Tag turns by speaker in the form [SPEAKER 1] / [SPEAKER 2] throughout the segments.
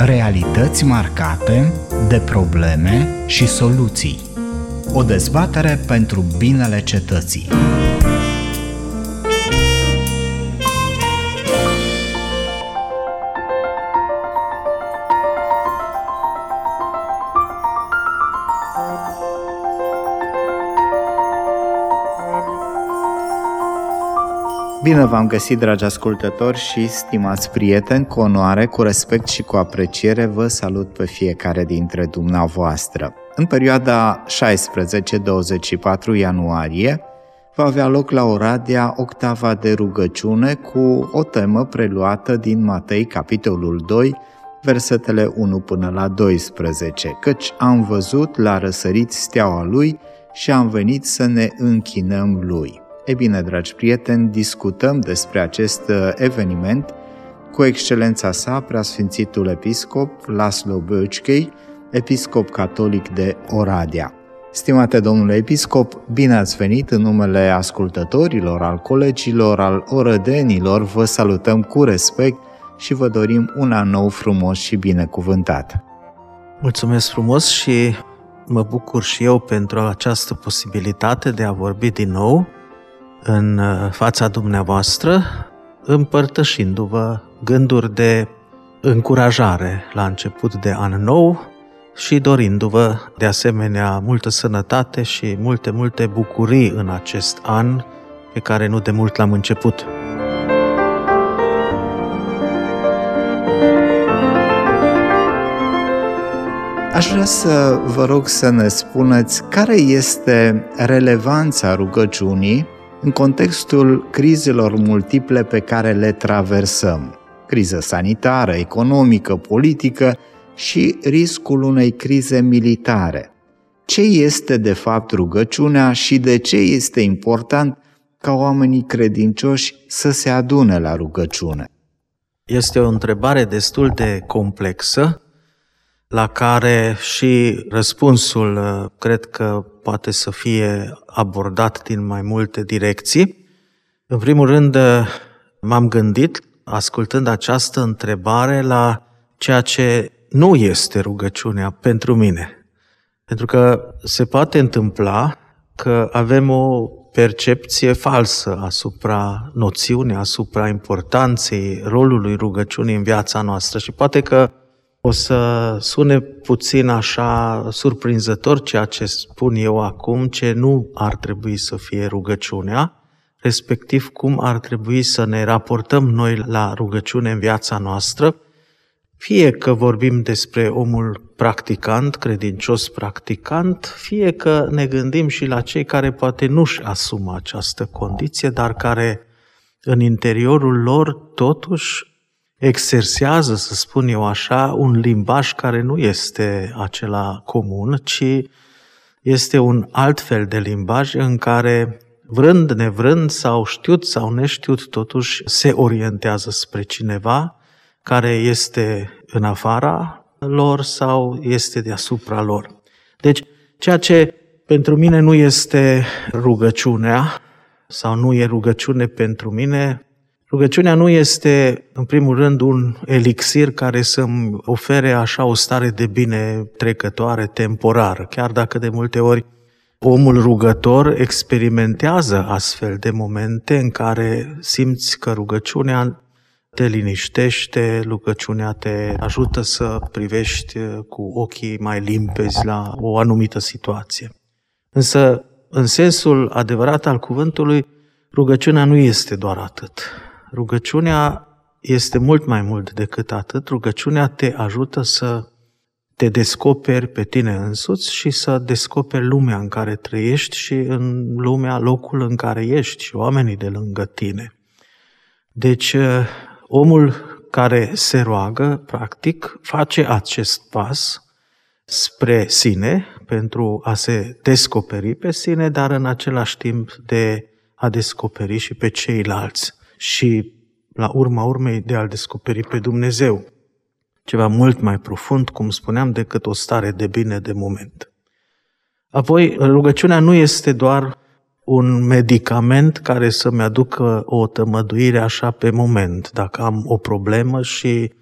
[SPEAKER 1] Realități marcate de probleme și soluții. O dezbatere pentru binele cetății. Bine v-am găsit, dragi ascultători și stimați prieteni, cu onoare, cu respect și cu apreciere vă salut pe fiecare dintre dumneavoastră. În perioada 16-24 ianuarie va avea loc la Oradea octava de rugăciune cu o temă preluată din Matei, capitolul 2, versetele 1 până la 12, căci am văzut la răsărit steaua lui și am venit să ne închinăm lui. E bine, dragi prieteni, discutăm despre acest uh, eveniment cu excelența sa, preasfințitul episcop Laslo Böcchei, episcop catolic de Oradea. Stimate domnule episcop, bine ați venit în numele ascultătorilor, al colegilor, al orădenilor, vă salutăm cu respect și vă dorim un an nou frumos și binecuvântat.
[SPEAKER 2] Mulțumesc frumos și mă bucur și eu pentru această posibilitate de a vorbi din nou în uh, fața dumneavoastră, împărtășindu-vă gânduri de încurajare la început de an nou și dorindu-vă de asemenea multă sănătate și multe, multe bucurii în acest an pe care nu de mult l-am început.
[SPEAKER 1] Aș vrea să vă rog să ne spuneți care este relevanța rugăciunii în contextul crizelor multiple pe care le traversăm, criză sanitară, economică, politică și riscul unei crize militare. Ce este de fapt rugăciunea și de ce este important ca oamenii credincioși să se adune la rugăciune?
[SPEAKER 2] Este o întrebare destul de complexă la care și răspunsul uh, cred că poate să fie abordat din mai multe direcții. În primul rând, uh, m-am gândit, ascultând această întrebare, la ceea ce nu este rugăciunea pentru mine. Pentru că se poate întâmpla că avem o percepție falsă asupra noțiunii, asupra importanței rolului rugăciunii în viața noastră și poate că o să sune puțin așa surprinzător ceea ce spun eu acum, ce nu ar trebui să fie rugăciunea, respectiv cum ar trebui să ne raportăm noi la rugăciune în viața noastră, fie că vorbim despre omul practicant, credincios practicant, fie că ne gândim și la cei care poate nu-și asumă această condiție, dar care în interiorul lor totuși exersează, să spun eu așa, un limbaj care nu este acela comun, ci este un alt fel de limbaj în care, vrând, nevrând sau știut sau neștiut, totuși se orientează spre cineva care este în afara lor sau este deasupra lor. Deci, ceea ce pentru mine nu este rugăciunea sau nu e rugăciune pentru mine, Rugăciunea nu este, în primul rând, un elixir care să-mi ofere așa o stare de bine trecătoare, temporară, chiar dacă de multe ori omul rugător experimentează astfel de momente în care simți că rugăciunea te liniștește, rugăciunea te ajută să privești cu ochii mai limpezi la o anumită situație. Însă, în sensul adevărat al cuvântului, rugăciunea nu este doar atât. Rugăciunea este mult mai mult decât atât. Rugăciunea te ajută să te descoperi pe tine însuți și să descoperi lumea în care trăiești și în lumea, locul în care ești și oamenii de lângă tine. Deci, omul care se roagă, practic, face acest pas spre sine pentru a se descoperi pe sine, dar în același timp de a descoperi și pe ceilalți și, la urma urmei, de a-L descoperi pe Dumnezeu. Ceva mult mai profund, cum spuneam, decât o stare de bine de moment. Apoi, rugăciunea nu este doar un medicament care să-mi aducă o tămăduire așa pe moment, dacă am o problemă și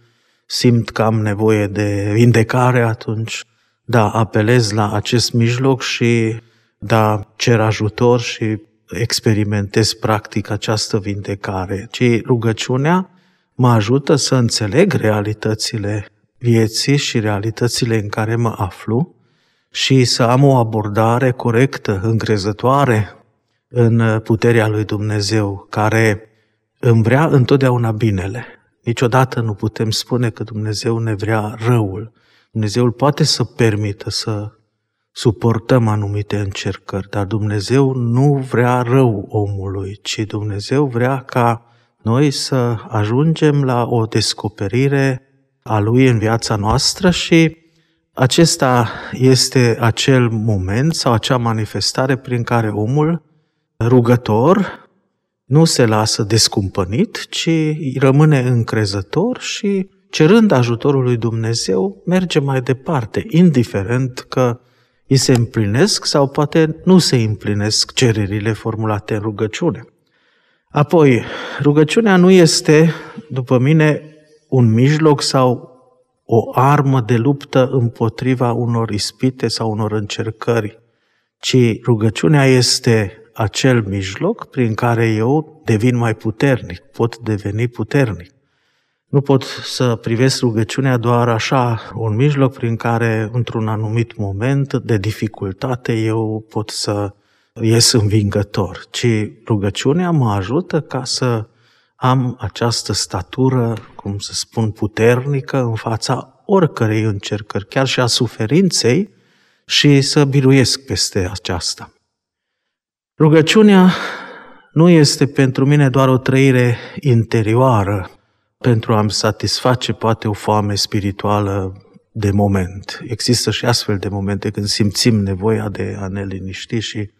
[SPEAKER 2] simt că am nevoie de vindecare, atunci da, apelez la acest mijloc și da, cer ajutor și experimentez practic această vindecare, ci rugăciunea mă ajută să înțeleg realitățile vieții și realitățile în care mă aflu și să am o abordare corectă, încrezătoare în puterea lui Dumnezeu, care îmi vrea întotdeauna binele. Niciodată nu putem spune că Dumnezeu ne vrea răul. Dumnezeu poate să permită să suportăm anumite încercări, dar Dumnezeu nu vrea rău omului, ci Dumnezeu vrea ca noi să ajungem la o descoperire a Lui în viața noastră și acesta este acel moment sau acea manifestare prin care omul rugător nu se lasă descumpănit, ci rămâne încrezător și cerând ajutorul lui Dumnezeu, merge mai departe, indiferent că îi se împlinesc sau poate nu se împlinesc cererile formulate în rugăciune. Apoi, rugăciunea nu este, după mine, un mijloc sau o armă de luptă împotriva unor ispite sau unor încercări, ci rugăciunea este acel mijloc prin care eu devin mai puternic, pot deveni puternic. Nu pot să privesc rugăciunea doar așa, un mijloc prin care, într-un anumit moment de dificultate, eu pot să ies învingător, ci rugăciunea mă ajută ca să am această statură, cum să spun, puternică în fața oricărei încercări, chiar și a suferinței, și să biruiesc peste aceasta. Rugăciunea nu este pentru mine doar o trăire interioară pentru a-mi satisface poate o foame spirituală de moment. Există și astfel de momente când simțim nevoia de a ne liniști și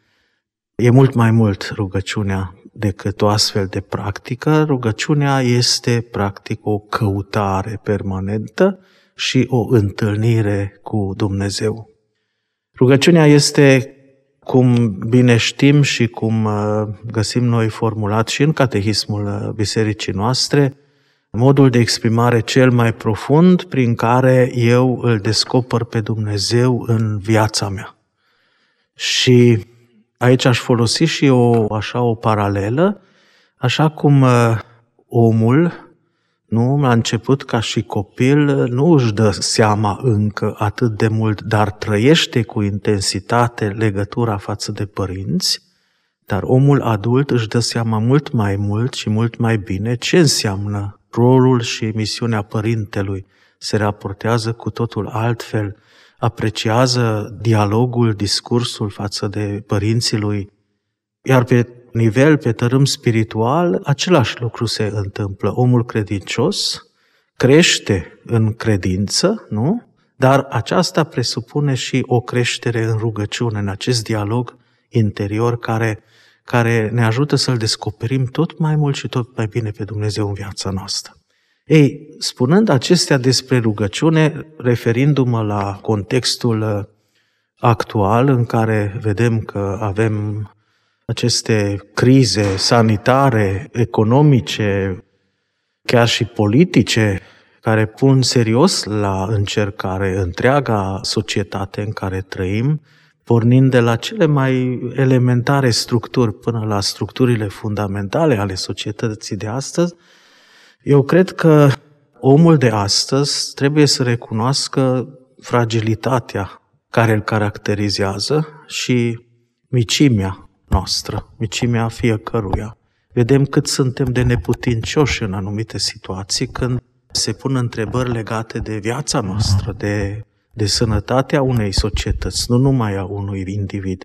[SPEAKER 2] e mult mai mult rugăciunea decât o astfel de practică. Rugăciunea este practic o căutare permanentă și o întâlnire cu Dumnezeu. Rugăciunea este cum bine știm și cum uh, găsim noi formulat și în catehismul uh, bisericii noastre, modul de exprimare cel mai profund prin care eu îl descoper pe Dumnezeu în viața mea. Și aici aș folosi și o, așa o paralelă, așa cum uh, omul nu? La început, ca și copil, nu își dă seama încă atât de mult, dar trăiește cu intensitate legătura față de părinți, dar omul adult își dă seama mult mai mult și mult mai bine ce înseamnă rolul și misiunea părintelui. Se raportează cu totul altfel, apreciază dialogul, discursul față de părinții lui, iar pe nivel, pe tărâm spiritual, același lucru se întâmplă. Omul credincios crește în credință, nu? Dar aceasta presupune și o creștere în rugăciune, în acest dialog interior care, care ne ajută să-L descoperim tot mai mult și tot mai bine pe Dumnezeu în viața noastră. Ei, spunând acestea despre rugăciune, referindu-mă la contextul actual în care vedem că avem aceste crize sanitare, economice, chiar și politice, care pun serios la încercare întreaga societate în care trăim, pornind de la cele mai elementare structuri până la structurile fundamentale ale societății de astăzi, eu cred că omul de astăzi trebuie să recunoască fragilitatea care îl caracterizează și micimea noastră, micimea fiecăruia. Vedem cât suntem de neputincioși în anumite situații când se pun întrebări legate de viața noastră, de, de sănătatea unei societăți, nu numai a unui individ,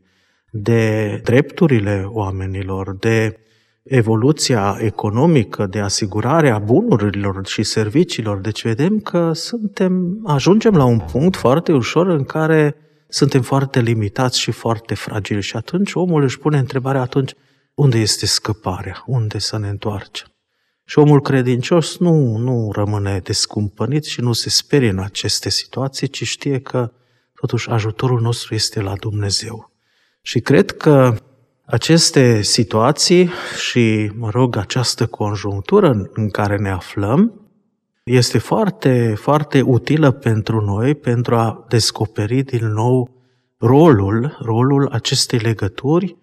[SPEAKER 2] de drepturile oamenilor, de evoluția economică, de asigurarea bunurilor și serviciilor. Deci vedem că suntem, ajungem la un punct foarte ușor în care suntem foarte limitați și foarte fragili și atunci omul își pune întrebarea atunci unde este scăparea, unde să ne întoarcem. Și omul credincios nu, nu rămâne descumpănit și nu se sperie în aceste situații, ci știe că totuși ajutorul nostru este la Dumnezeu. Și cred că aceste situații și, mă rog, această conjunctură în care ne aflăm, este foarte, foarte utilă pentru noi pentru a descoperi din nou rolul, rolul acestei legături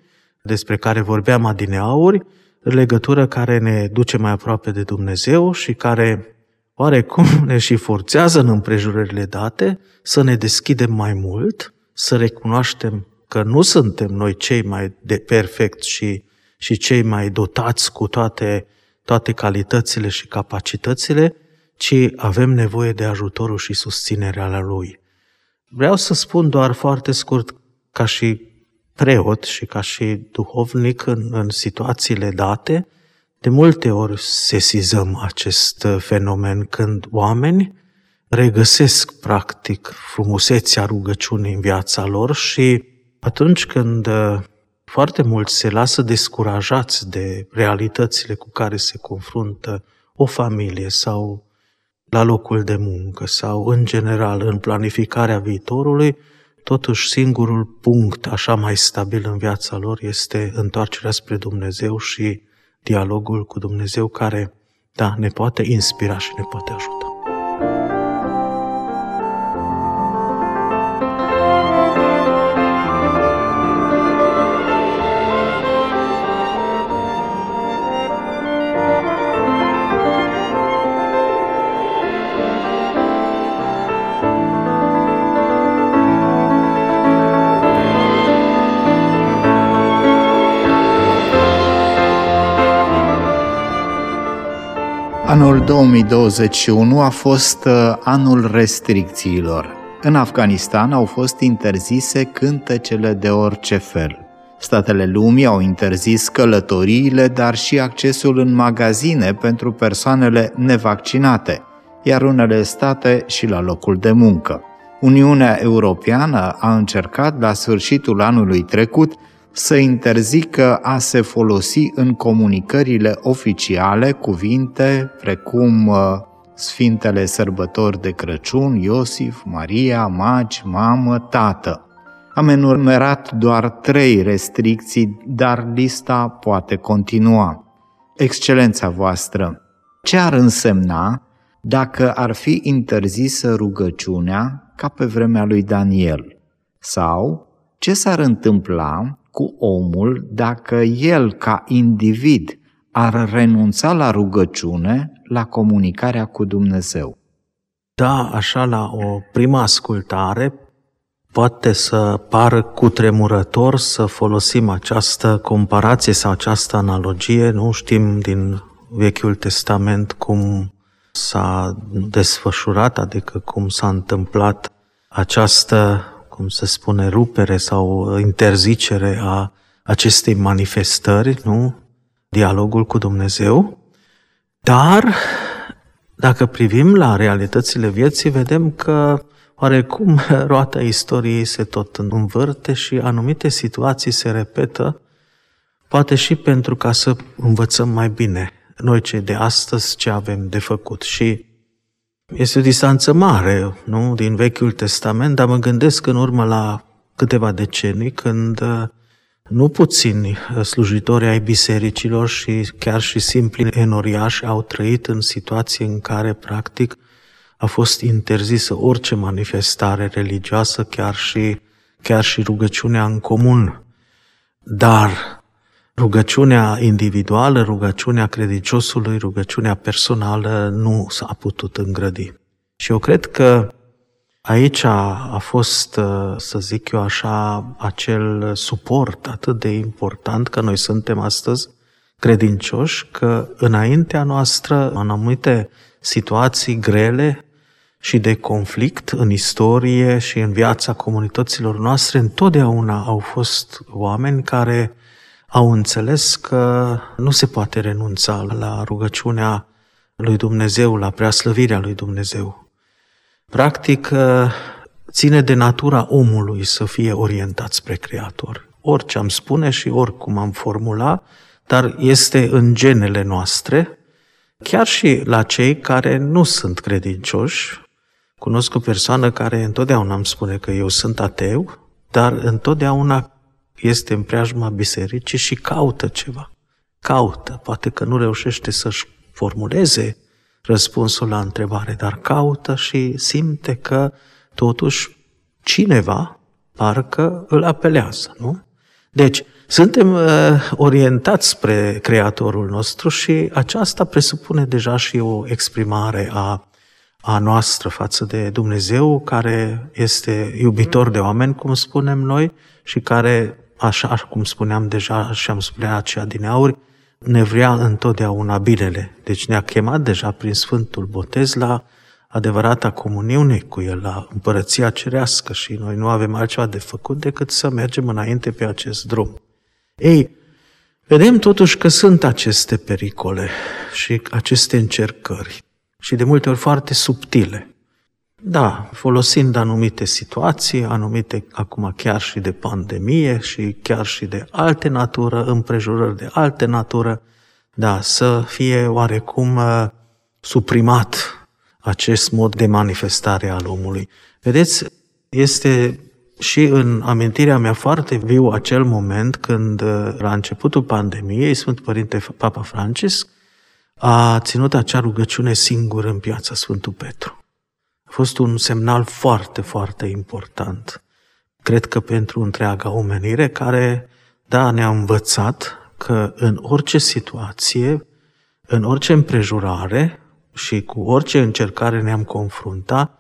[SPEAKER 2] despre care vorbeam adineauri, legătură care ne duce mai aproape de Dumnezeu și care oarecum ne și forțează în împrejurările date să ne deschidem mai mult, să recunoaștem că nu suntem noi cei mai de perfect și, și cei mai dotați cu toate, toate calitățile și capacitățile, ci avem nevoie de ajutorul și susținerea Lui. Vreau să spun doar foarte scurt, ca și preot și ca și duhovnic în, în situațiile date, de multe ori sesizăm acest fenomen când oameni regăsesc practic frumusețea rugăciunii în viața lor și atunci când uh, foarte mulți se lasă descurajați de realitățile cu care se confruntă o familie sau la locul de muncă sau în general în planificarea viitorului, totuși singurul punct așa mai stabil în viața lor este întoarcerea spre Dumnezeu și dialogul cu Dumnezeu care, da, ne poate inspira și ne poate ajuta.
[SPEAKER 1] Anul 2021 a fost uh, anul restricțiilor. În Afganistan au fost interzise cântecele de orice fel. Statele lumii au interzis călătoriile, dar și accesul în magazine pentru persoanele nevaccinate, iar unele state și la locul de muncă. Uniunea Europeană a încercat la sfârșitul anului trecut să interzică a se folosi în comunicările oficiale cuvinte precum uh, Sfintele sărbători de Crăciun, Iosif, Maria, Magi, Mamă, Tată. Am enumerat doar trei restricții, dar lista poate continua. Excelența voastră, ce ar însemna dacă ar fi interzisă rugăciunea ca pe vremea lui Daniel? Sau ce s-ar întâmpla cu omul dacă el, ca individ, ar renunța la rugăciune, la comunicarea cu Dumnezeu.
[SPEAKER 2] Da, așa la o prima ascultare poate să pară cutremurător să folosim această comparație sau această analogie. Nu știm din Vechiul Testament cum s-a desfășurat, adică cum s-a întâmplat această cum se spune, rupere sau interzicere a acestei manifestări, nu? Dialogul cu Dumnezeu. Dar, dacă privim la realitățile vieții, vedem că oarecum roata istoriei se tot învârte și anumite situații se repetă, poate și pentru ca să învățăm mai bine noi cei de astăzi ce avem de făcut. Și este o distanță mare, nu, din Vechiul Testament, dar mă gândesc în urmă la câteva decenii, când uh, nu puțini uh, slujitori ai bisericilor și chiar și simpli enoriași au trăit în situații în care, practic, a fost interzisă orice manifestare religioasă, chiar și, chiar și rugăciunea în comun. Dar Rugăciunea individuală, rugăciunea credinciosului, rugăciunea personală nu s-a putut îngrădi. Și eu cred că aici a, a fost, uh, să zic eu așa, acel suport atât de important că noi suntem astăzi credincioși, că înaintea noastră, în anumite situații grele și de conflict în istorie și în viața comunităților noastre, întotdeauna au fost oameni care au înțeles că nu se poate renunța la rugăciunea lui Dumnezeu, la preaslăvirea lui Dumnezeu. Practic, ține de natura omului să fie orientat spre Creator. Orice am spune și oricum am formula, dar este în genele noastre, chiar și la cei care nu sunt credincioși. Cunosc o persoană care întotdeauna îmi spune că eu sunt ateu, dar întotdeauna este în preajma bisericii și caută ceva. Caută, poate că nu reușește să-și formuleze răspunsul la întrebare, dar caută și simte că totuși cineva parcă îl apelează, nu? Deci, suntem uh, orientați spre Creatorul nostru și aceasta presupune deja și o exprimare a, a noastră față de Dumnezeu, care este iubitor de oameni, cum spunem noi, și care, așa cum spuneam deja și am spunea aceea din auri, ne vrea întotdeauna binele. Deci ne-a chemat deja prin Sfântul Botez la adevărata comuniune cu El, la împărăția cerească și noi nu avem altceva de făcut decât să mergem înainte pe acest drum. Ei, vedem totuși că sunt aceste pericole și aceste încercări și de multe ori foarte subtile. Da, folosind anumite situații, anumite acum chiar și de pandemie și chiar și de alte natură, împrejurări de alte natură, da, să fie oarecum uh, suprimat acest mod de manifestare al omului. Vedeți, este și în amintirea mea foarte viu acel moment când, uh, la începutul pandemiei, Sfântul Părinte Papa Francisc a ținut acea rugăciune singur în piața Sfântul Petru. A fost un semnal foarte, foarte important. Cred că pentru întreaga omenire, care, da, ne-a învățat că în orice situație, în orice împrejurare și cu orice încercare ne-am confruntat,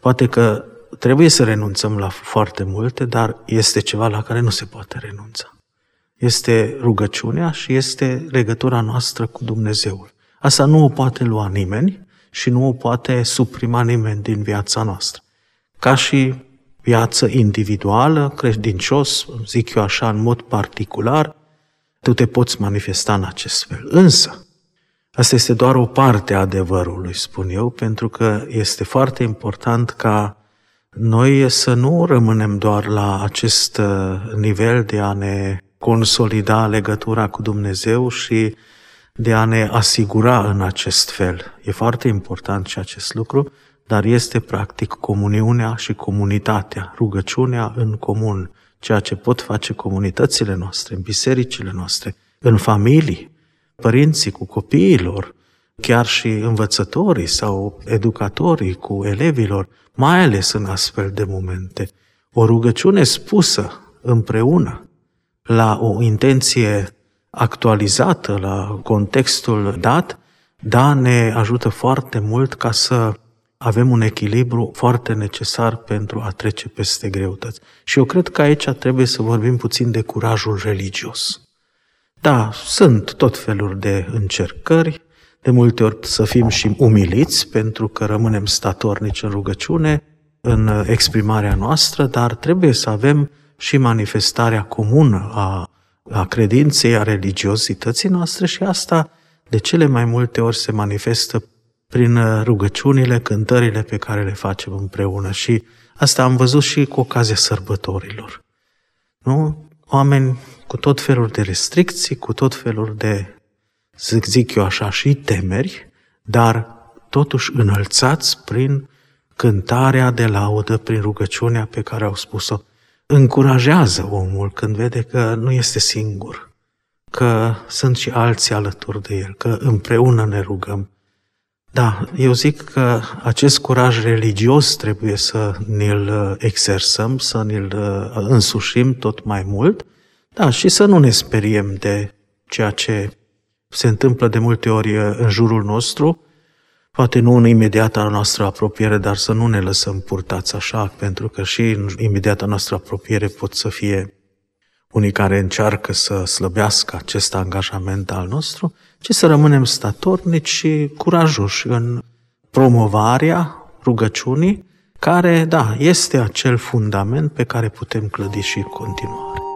[SPEAKER 2] poate că trebuie să renunțăm la foarte multe, dar este ceva la care nu se poate renunța. Este rugăciunea și este legătura noastră cu Dumnezeul. Asta nu o poate lua nimeni și nu o poate suprima nimeni din viața noastră. Ca și viață individuală, credincios, zic eu așa, în mod particular, tu te poți manifesta în acest fel. Însă, asta este doar o parte a adevărului, spun eu, pentru că este foarte important ca noi să nu rămânem doar la acest uh, nivel de a ne consolida legătura cu Dumnezeu și de a ne asigura în acest fel. E foarte important și acest lucru, dar este practic comuniunea și comunitatea, rugăciunea în comun, ceea ce pot face comunitățile noastre, în bisericile noastre, în familii, părinții cu copiilor, chiar și învățătorii sau educatorii cu elevilor, mai ales în astfel de momente. O rugăciune spusă împreună la o intenție actualizată, la contextul dat, da, ne ajută foarte mult ca să avem un echilibru foarte necesar pentru a trece peste greutăți. Și eu cred că aici trebuie să vorbim puțin de curajul religios. Da, sunt tot feluri de încercări, de multe ori să fim și umiliți pentru că rămânem statornici în rugăciune, în exprimarea noastră, dar trebuie să avem și manifestarea comună a, a credinței, a religiozității noastre și asta de cele mai multe ori se manifestă prin rugăciunile, cântările pe care le facem împreună. Și asta am văzut și cu ocazia sărbătorilor. Nu? Oameni cu tot felul de restricții, cu tot felul de să zic eu așa, și temeri, dar totuși înălțați prin cântarea de laudă, prin rugăciunea pe care au spus-o. Încurajează omul când vede că nu este singur, că sunt și alții alături de el, că împreună ne rugăm. Da, eu zic că acest curaj religios trebuie să ne-l exersăm, să ne-l însușim tot mai mult, da, și să nu ne speriem de ceea ce se întâmplă de multe ori uh, în jurul nostru, poate nu în imediata noastră apropiere, dar să nu ne lăsăm purtați așa, pentru că și în imediata noastră apropiere pot să fie unii care încearcă să slăbească acest angajament al nostru, ci să rămânem statornici și curajoși în promovarea rugăciunii, care, da, este acel fundament pe care putem clădi și în continuare.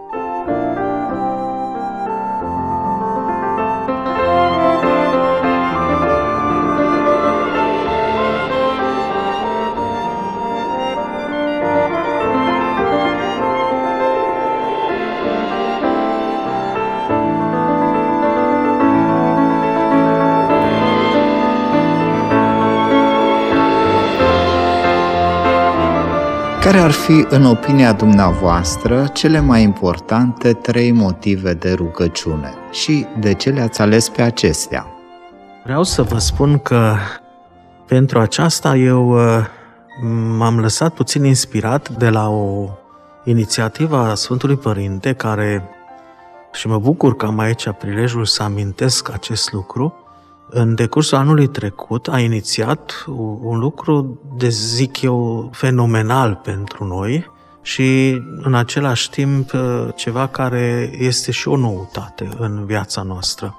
[SPEAKER 1] Care ar fi, în opinia dumneavoastră, cele mai importante trei motive de rugăciune și de ce le-ați ales pe acestea?
[SPEAKER 2] Vreau să vă spun că Pentru aceasta eu uh, m-am lăsat puțin inspirat de la o inițiativă a Sfântului Părinte care, și mă bucur că am aici prilejul să amintesc acest lucru, în decursul anului trecut a inițiat un lucru, de zic eu, fenomenal pentru noi și în același timp ceva care este și o noutate în viața noastră.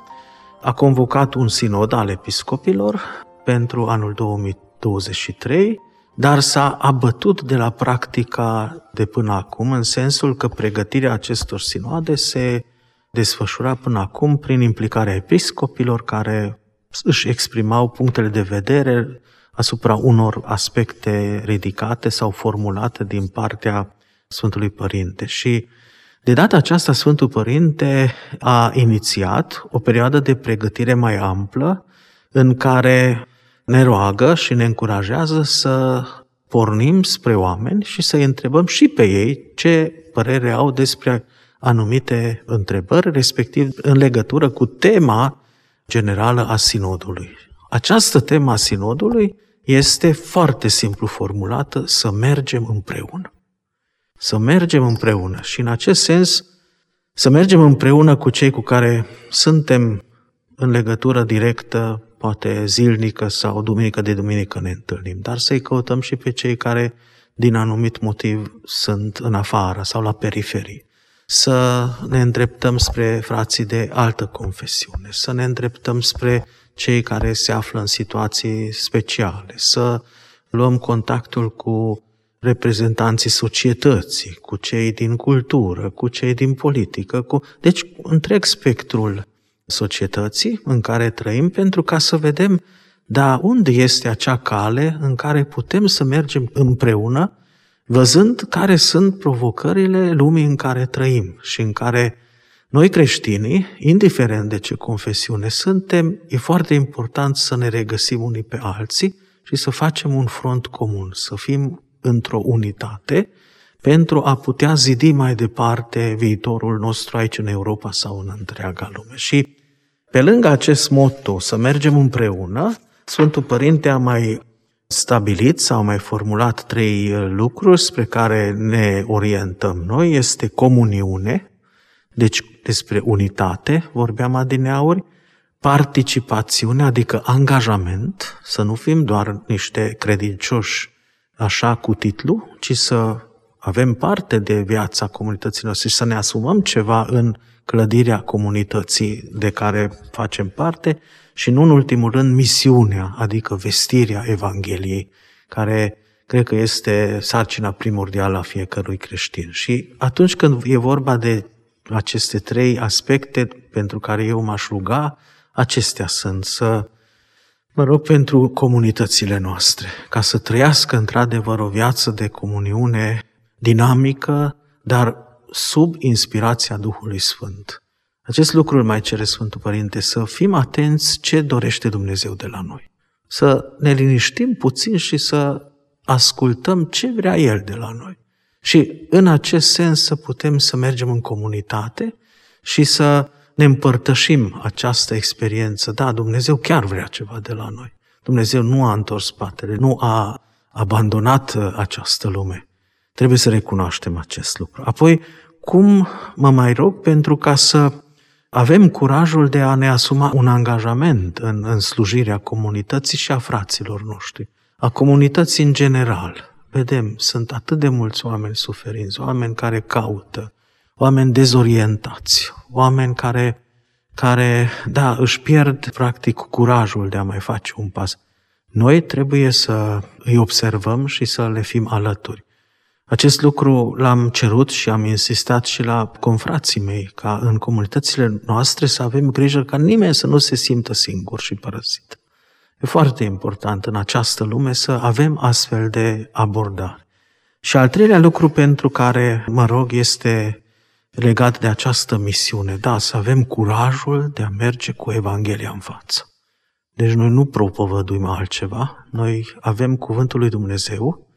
[SPEAKER 2] A convocat un sinod al episcopilor pentru anul 2023, dar s-a abătut de la practica de până acum, în sensul că pregătirea acestor sinoade se desfășura până acum prin implicarea episcopilor care își exprimau punctele de vedere asupra unor aspecte ridicate sau formulate din partea Sfântului Părinte. Și de data aceasta Sfântul Părinte a inițiat o perioadă de pregătire mai amplă în care ne roagă și ne încurajează să pornim spre oameni și să-i întrebăm și pe ei ce părere au despre anumite întrebări, respectiv în legătură cu tema generală a sinodului. Această temă a sinodului este foarte simplu formulată, să mergem împreună. Să mergem împreună și în acest sens să mergem împreună cu cei cu care suntem în legătură directă, poate zilnică sau duminică de duminică ne întâlnim, dar să-i căutăm și pe cei care din anumit motiv sunt în afară sau la periferie să ne îndreptăm spre frații de altă confesiune, să ne îndreptăm spre cei care se află în situații speciale, să luăm contactul cu reprezentanții societății, cu cei din cultură, cu cei din politică, cu... deci întreg spectrul societății în care trăim pentru ca să vedem da, unde este acea cale în care putem să mergem împreună văzând care sunt provocările lumii în care trăim și în care noi creștinii, indiferent de ce confesiune suntem, e foarte important să ne regăsim unii pe alții și să facem un front comun, să fim într-o unitate pentru a putea zidi mai departe viitorul nostru aici în Europa sau în întreaga lume. Și pe lângă acest motto, să mergem împreună, Sfântul Părinte a mai stabilit sau mai formulat trei uh, lucruri spre care ne orientăm noi. Este comuniune, deci despre unitate, vorbeam adineauri, participațiune, adică angajament, să nu fim doar niște credincioși așa cu titlu, ci să avem parte de viața comunității noastre și să ne asumăm ceva în clădirea comunității de care facem parte și nu în ultimul rând misiunea, adică vestirea Evangheliei, care cred că este sarcina primordială a fiecărui creștin. Și atunci când e vorba de aceste trei aspecte pentru care eu m-aș ruga, acestea sunt să mă rog pentru comunitățile noastre, ca să trăiască într-adevăr o viață de comuniune dinamică, dar sub inspirația Duhului Sfânt. Acest lucru îl mai cere Sfântul Părinte, să fim atenți ce dorește Dumnezeu de la noi. Să ne liniștim puțin și să ascultăm ce vrea El de la noi. Și în acest sens să putem să mergem în comunitate și să ne împărtășim această experiență. Da, Dumnezeu chiar vrea ceva de la noi. Dumnezeu nu a întors spatele, nu a abandonat această lume. Trebuie să recunoaștem acest lucru. Apoi, cum mă mai rog pentru ca să avem curajul de a ne asuma un angajament în, în slujirea comunității și a fraților noștri, a comunității în general. Vedem, sunt atât de mulți oameni suferinți, oameni care caută, oameni dezorientați, oameni care, care, da, își pierd practic curajul de a mai face un pas. Noi trebuie să îi observăm și să le fim alături. Acest lucru l-am cerut și am insistat și la confrații mei, ca în comunitățile noastre să avem grijă ca nimeni să nu se simtă singur și părăsit. E foarte important în această lume să avem astfel de abordare. Și al treilea lucru pentru care mă rog este legat de această misiune. Da, să avem curajul de a merge cu Evanghelia în față. Deci noi nu propovăduim altceva, noi avem Cuvântul lui Dumnezeu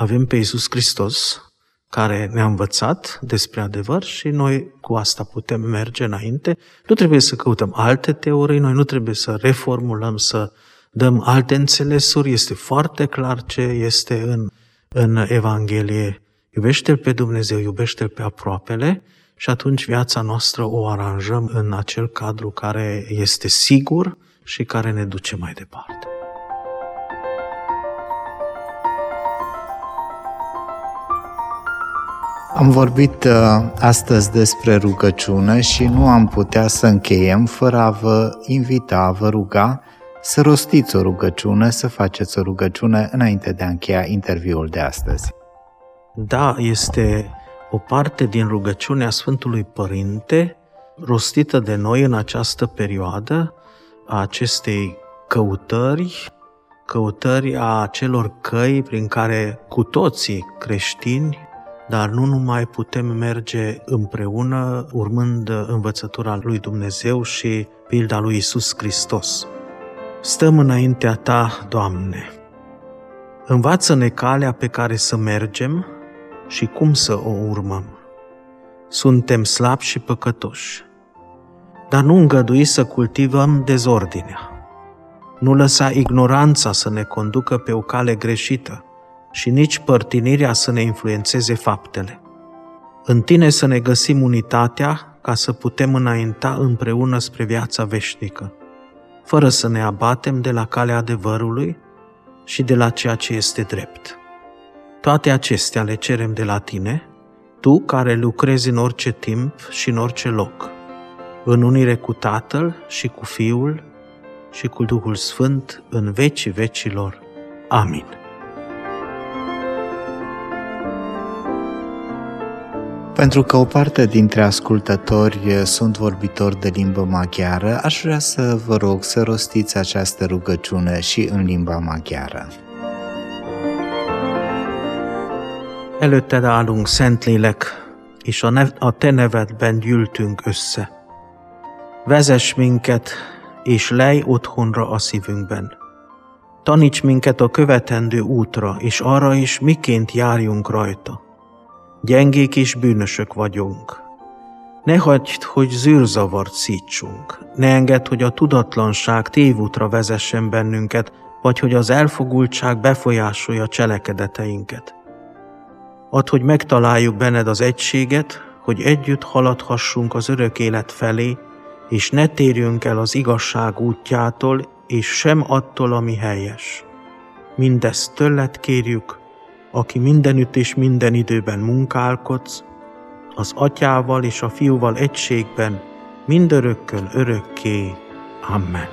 [SPEAKER 2] avem pe Iisus Hristos, care ne-a învățat despre adevăr și noi cu asta putem merge înainte. Nu trebuie să căutăm alte teorii, noi nu trebuie să reformulăm, să dăm alte înțelesuri, este foarte clar ce este în, în Evanghelie. Iubește-L pe Dumnezeu, iubește-L pe aproapele și atunci viața noastră o aranjăm în acel cadru care este sigur și care ne duce mai departe.
[SPEAKER 1] Am vorbit uh, astăzi despre rugăciune și nu am putea să încheiem fără a vă invita, a vă ruga să rostiți o rugăciune, să faceți o rugăciune înainte de a încheia interviul de astăzi.
[SPEAKER 2] Da, este o parte din rugăciunea Sfântului Părinte rostită de noi în această perioadă a acestei căutări, căutări a celor căi prin care cu toții creștini dar nu numai putem merge împreună urmând învățătura lui Dumnezeu și pilda lui Isus Hristos. Stăm înaintea Ta, Doamne. Învață-ne calea pe care să mergem și cum să o urmăm. Suntem slabi și păcătoși, dar nu îngădui să cultivăm dezordinea. Nu lăsa ignoranța să ne conducă pe o cale greșită, și nici părtinirea să ne influențeze faptele. În tine să ne găsim unitatea ca să putem înainta împreună spre viața veșnică, fără să ne abatem de la calea adevărului și de la ceea ce este drept. Toate acestea le cerem de la tine, tu care lucrezi în orice timp și în orice loc, în unire cu Tatăl și cu Fiul și cu Duhul Sfânt în vecii vecilor. Amin.
[SPEAKER 1] Pentru că o parte dintre ascultători sunt vorbitori de limbă maghiară, aș vrea să vă rog să rostiți această rugăciune și în limba maghiară.
[SPEAKER 2] Előtted állunk Szentlélek, és a, nev- a Te nevedben gyűltünk össze. Vezess minket, és lej otthonra a szívünkben. Taníts minket a követendő útra, és arra is miként járjunk rajta – Gyengék és bűnösök vagyunk. Ne hagyd, hogy zűrzavart szítsunk. Ne engedd, hogy a tudatlanság tévútra vezessen bennünket, vagy hogy az elfogultság befolyásolja cselekedeteinket. Add, hogy megtaláljuk benned az egységet, hogy együtt haladhassunk az örök élet felé, és ne térjünk el az igazság útjától, és sem attól, ami helyes. Mindezt tőled kérjük, aki mindenütt és minden időben munkálkodsz, az atyával és a fiúval egységben, mindörökkön örökké. Amen.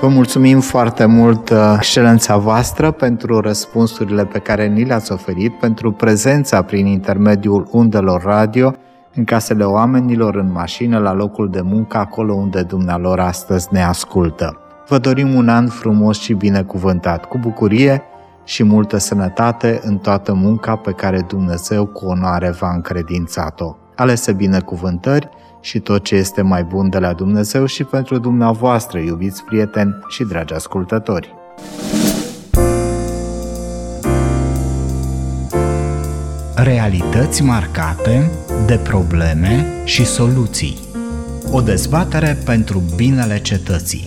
[SPEAKER 1] Vă mulțumim foarte mult, uh, excelența voastră, pentru răspunsurile pe care ni le-ați oferit, pentru prezența prin intermediul undelor radio în casele oamenilor, în mașină, la locul de muncă, acolo unde dumnealor astăzi ne ascultă. Vă dorim un an frumos și binecuvântat, cu bucurie și multă sănătate în toată munca pe care Dumnezeu cu onoare v-a încredințat-o. Alese binecuvântări și tot ce este mai bun de la Dumnezeu și pentru dumneavoastră, iubiți prieteni și dragi ascultători.
[SPEAKER 3] Realități marcate de probleme și soluții. O dezbatere pentru binele cetății.